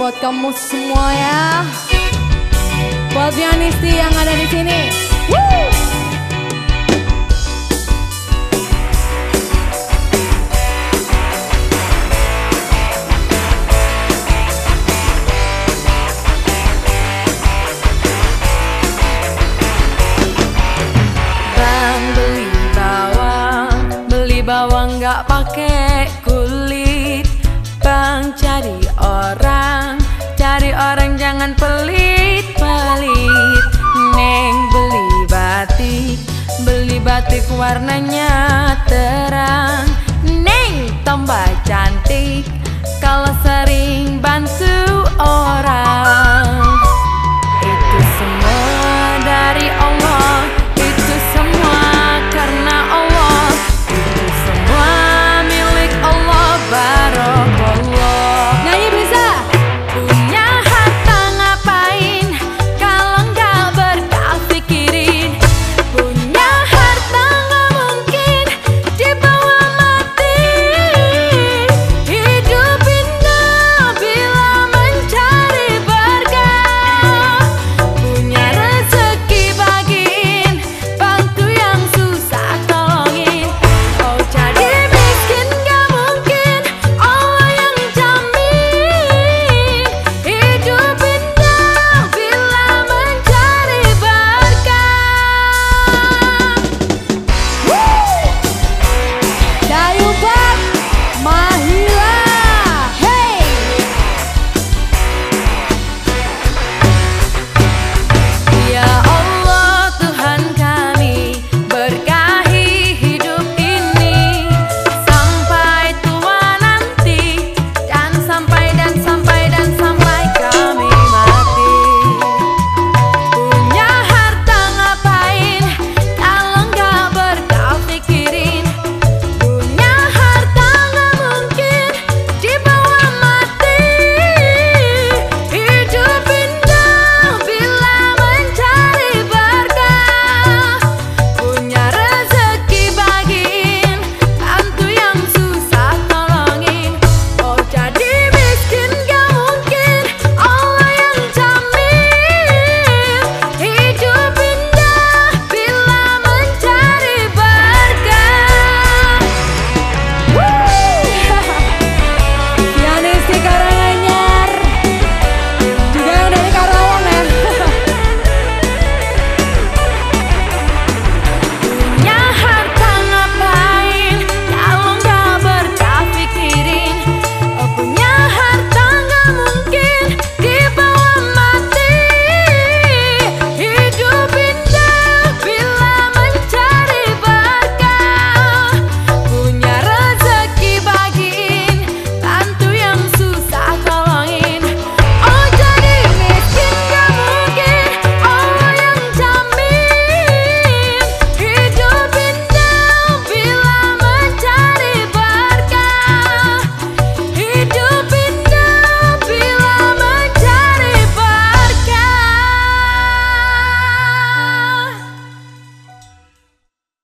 buat kamu semua ya. Buat pianisti yang ada di sini. Woo! Bawang, nggak pakai kulit. Bang cari orang, orang jangan pelit pelit. Neng beli batik, beli batik warnanya terang. Neng tambah cantik